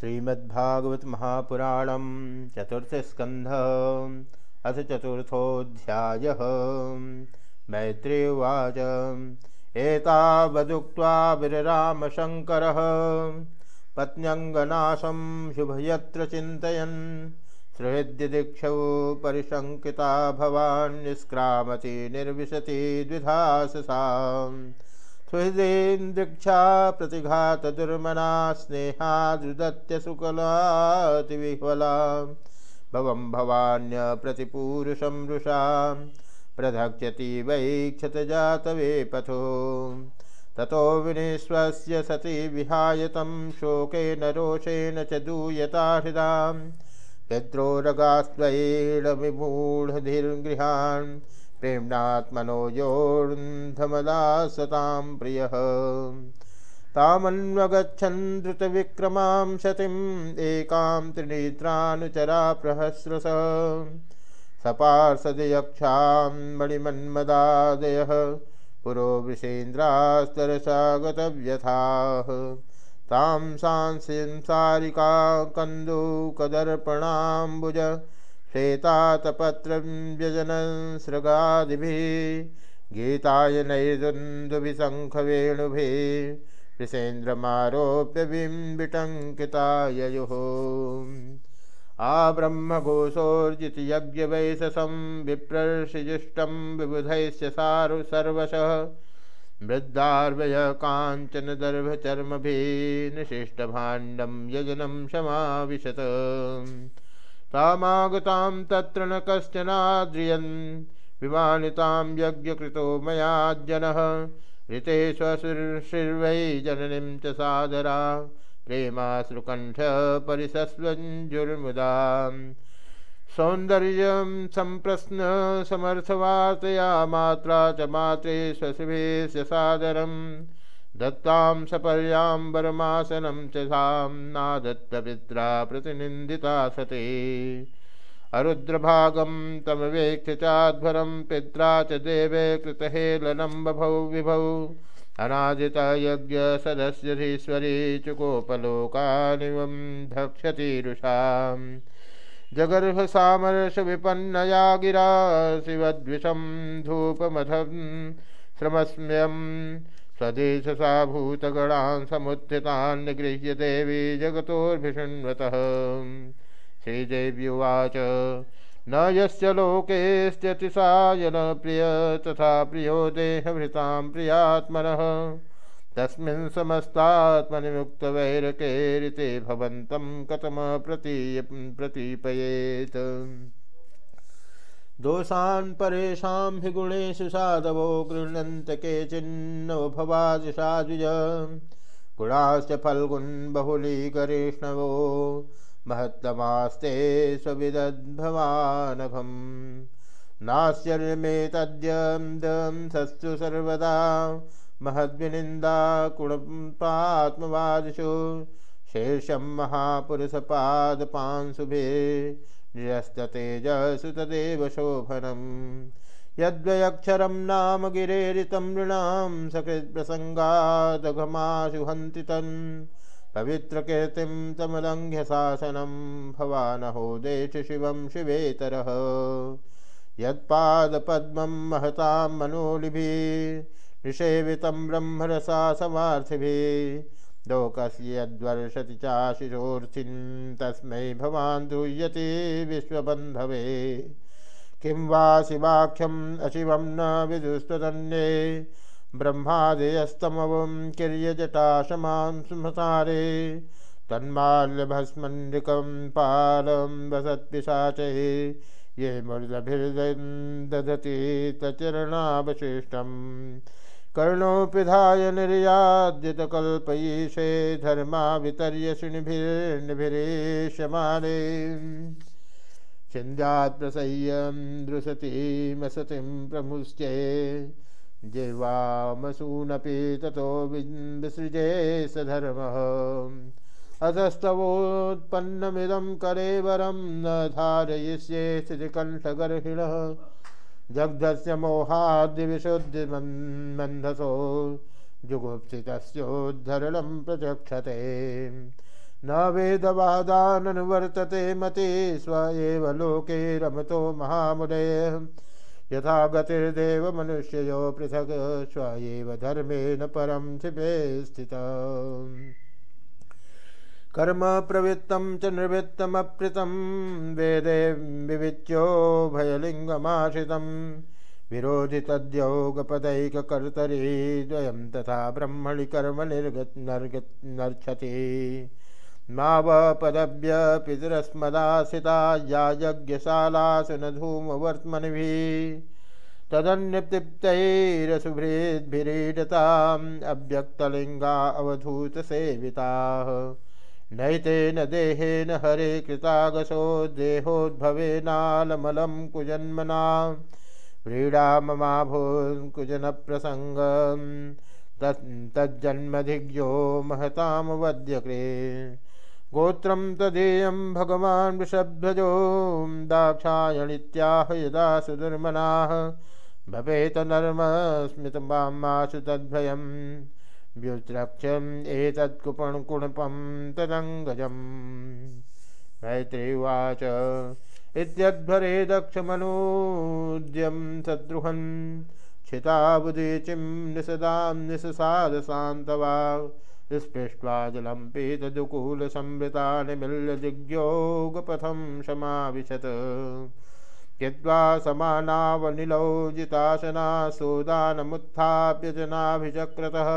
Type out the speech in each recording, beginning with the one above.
श्रीमद्भागवत महापुराणम चतुर्थ स्कंध अथ चतुर्थोध्याय मैत्रेवाच एतावदुक्त्वा विररामशङ्करः पत्न्यङ्गनाशं शुभयत्र चिन्तयन्। सुहृद्यदीक्षौ परिशङ्किता भवान् निष्क्रामति निर्विशति द्विधाससाम् सुहृदेन्द्रिक्षा प्रतिघात दुर्मना स्नेहादृदत्य शुक्लातिविह्वला भवं भवान्य प्रतिपूरुषं रुषा। प्रधक्ष्यति वै क्षतजातवे पथो। ततो विनिश्वस्य सति विहाय तं शोकेन रोषेण च दूयता हृदां। पित्रोरगास्त्वैडविमूढधिर्गृहान् प्रेम्णात्मनो योर्धमदासतां प्रियः। तामन्वगच्छन् द्रुतविक्रमां सतिम् एकां त्रिनेत्रानुचरा प्रहस्रस सपार्षदयक्षां मणिमन्मदादयः। पुरो वृषेन्द्रास्तरसा गतव्यथाः तां सांसिंसारिका कन्दुकदर्पणाम्बुज श्वेतातपत्रं व्यजनं सृगादिभिः गीतायनैर्दुन्दुभिशङ्खवेणुभिः वृषेन्द्रमारोप्य बिम्बिटङ्किताययुः आब्रह्मघोषोर्जितयज्ञवैशसं विप्रर्षिजुष्टं विबुधैश्च सारु सर्वशः। मृद्दार्वय काञ्चनदर्भचर्मभिनिशिष्टभाण्डं यजनं समाविशत् तामागतां तत्र न कश्चनाद्रियन् विमानितां यज्ञकृतो मया जनः ऋते स्वशिर्वै जननीं च सादरा प्रेमाश्रुकण्ठ परिसस्वञ्जुर्मुदां। सौन्दर्यं सम्प्रश्न समर्थवार्तया मात्रा च मात्रे स्वशिभेस्य सादरम्। दत्तां सपर्याम्बरमासनं च सां नादत्तपित्रा प्रतिनिन्दिता सते। अरुद्रभागं तमवेक्ष्य चाध्वरं पित्रा च देवे कृतहेलनं बभौ विभौ। अनादितयज्ञसदस्यधीश्वरी चुकोपलोकानिवं धक्षतिरुषाम् जगर्भसामर्षविपन्नया गिरा शिवद्विषं धूपमथं श्रमस्म्यम्। स्वदेशसा भूतगणान् समुत्थितान् निगृह्य देवी जगतोर्भिषण्वतः। श्रीदेव्युवाच, न यस्य लोकेस्त्यतिसायन प्रिय तथा प्रियो देहभृतां प्रियात्मनः। तस्मिन् समस्तात्मनिमुक्तवैरकेरिते भवन्तं कथम प्रतीय दोषान् परेषां हि गुणेषु साधवो गृह्णन्त केचिन्नो भवादिशाद्विज गुणाश्च फल्गुन् बहुलीकरेष्णवो। महत्तमास्ते स्वविदद्भवानघम्। नाश्चर्यमेतद्यं सस्तु सर्वदा। महद्विनिन्दा कुणपात्मवादिषु शेषं महापुरुषपादपांशुभे निरस्ततेजसुतदेव शोभनम्। यद्वयक्षरं नाम गिरेरितं नृणां सकृत्प्रसङ्गादघमाशु हन्ति तन्। पवित्रकीर्तिं तमलङ्घ्य शासनं भवानहो देश शिवं शिवेतरः। यत्पादपद्मं महतां मनोलिभिः निषेवितं ब्रह्मरसा समार्थिभिः लोकस्य यद्वर्षति चाशिशोर्चिन् तस्मै भवान् दूयते विश्वबन्धवे। किं वा शिवाख्यम् अशिवं न विदुस्तदन्ये। ब्रह्मादयस्तमवं किर्यजटाशमां स्मसारे तन्माल्यभस्मन्निकं पालं वसत्पिशाचैः। ये मुर्लभिर्दधति तचरणावशिष्टम्। कर्णोपिधाय निर्याद्यतकल्पयीशे धर्मा वितर्य शुनिभिर्निभिरेष्यमाने छिन्द्यात् प्रसह्यं दृशतीमसतिं प्रमुश्चे जिह्वामसूनपि ततो विसृजे स धर्मः। अधस्तवोत्पन्नमिदं करेवरं न धारयिष्ये स्थितिकण्ठगर्हिणः जग्धस्य मोहाद्यविशुद्धिमन्धसो जुगुप्सितस्योद्धरणं प्रचक्षते। न वेदवादाननुवर्तते मति स्व एव लोके रमतो महामुदय यथा गतिर्देव मनुष्यो पृथक्, स्व एव धर्मेण परम शिवे स्थित कर्म प्रवृत्तं च निवृत्तमप्रितं वेदे विविच्यो भयलिङ्गमाश्रितं विरोधि तद्योगपदैककर्तरि द्वयं तथा ब्रह्मणि कर्म निर्गत नर्गत नर्क्षति मावपदभ्य पितरस्मदासिता या यज्ञशालासु न धूमवर्त्मनिभिः तदन्यतृप्तैरसुभृद्भिरीडताम् अव्यक्तलिङ्गा अवधूतसेविताः नैतेन देहेन हरे कृतागसो देहोद्भवेनालमलं कुजन्मना। व्रीडा ममाभून्कुजनप्रसङ्गं तज्जन्मधिज्ञो महतामवद्यकृ गोत्रं तदीयं भगवान् वृषध्वजो दाक्षायणित्याह यदा सुदुर्मनाः। भवेत नर्मस्मितमासु तद्भयम्। व्युत्रक्षम् एतत्कुपणकुणपं तदङ्गजम्। मैत्रेवाच इत्यध्वरे दक्षमनोद्यं सद्रुहन् क्षिताबुदीचिं निषदां निशसादशान्तवा स्पृष्ट्वा जलं पीतदुकूलसंवृतानिमिल्य दिग्योगपथं समाविशत् यद्वा समानावनिलौ जिताशना सोदानमुत्थाप्य जनाभिचक्रतः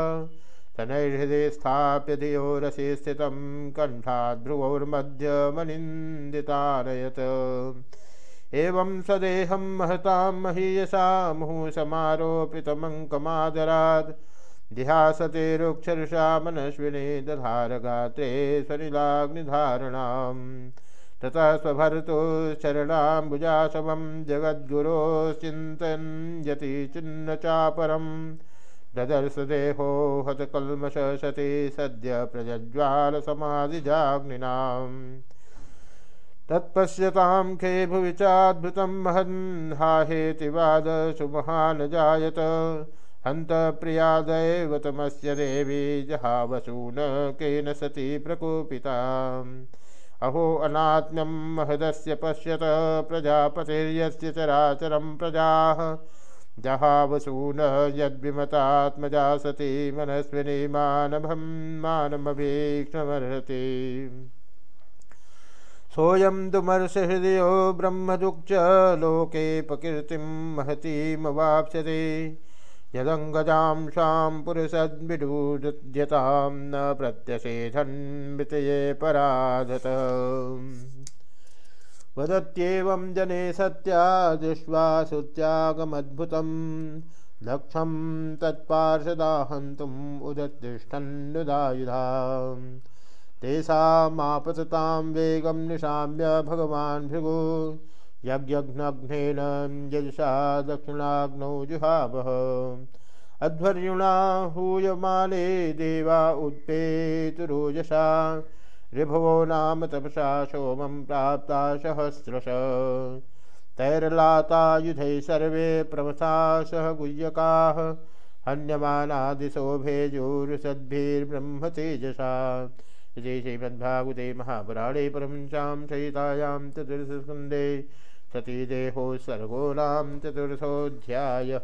तनैर्हृदय स्थाप्य धियो रसे स्थितं कण्ठाद्भ्रुवोर्मध्यमनिन्दितारयत् एवं सदेहं महतां महीयसा मुहुः समारोपितमङ्कमादरात् दिहासते रुक्षरुषा मनस्विने दधारगात्रे स्वनिलाग्निधारणाम् ततः स्वभर्तो शरणाम्बुजाशवं जगद्गुरोश्चिन्तयन् यति चिन्न चापरम् ददर्श देहो हतकल्मष सति सद्य प्रज्ज्वालसमाधिजाग्निनाम् तत्पश्यतां खे भुवि चाद्भुतं महन् वाद सुमहान् जायत हन्त प्रियादैवतमस्य देवी जहावसून केन सती प्रकोपिता अहो अनात्म्यं महदस्य पश्यत प्रजापतिर्यस्य चराचरं प्रजाः। जहावसून यद्विमतात्मजा सती मनस्विनी मानभं मानमभीक्ष्णमर्हति। सोऽयं दुमर्षहृदयो ब्रह्मदुक् च प्रकृतिं महतीमवाप्स्यते। यदङ्गजां स्वां पुरुषद्विडूद्यतां न प्रत्यषेधन्मृतये पराधत। वदत्येवं जने सत्या दृष्ट्वा सुत्यागमद्भुतं लक्षं तत्पार्षदाहन्तुम् उदतिष्ठन्नुदायुधा तेषामापततां वेगं निशाम्य भगवान् भृगु यज्ञघ्नेन यजसा दक्षिणाग्नौ जुहावः। अध्वर्युणा हूयमाने देवा उत्पेतुरोजसा ऋभवो नाम तपसा सोमं प्राप्ता सहस्रश। तैरलाता तैर्लातायुधैः सर्वे प्रमथा सह गुह्यकाः। हन्यमानादिशो भेजोरुषद्भिर्ब्रह्म तेजसा। इति श्रीमद्भागवते महापुराणे परमंशां सहितायां चतुर्दशस्कन्धे सतीदेहो सर्गो नाम चतुर्थोऽध्यायः।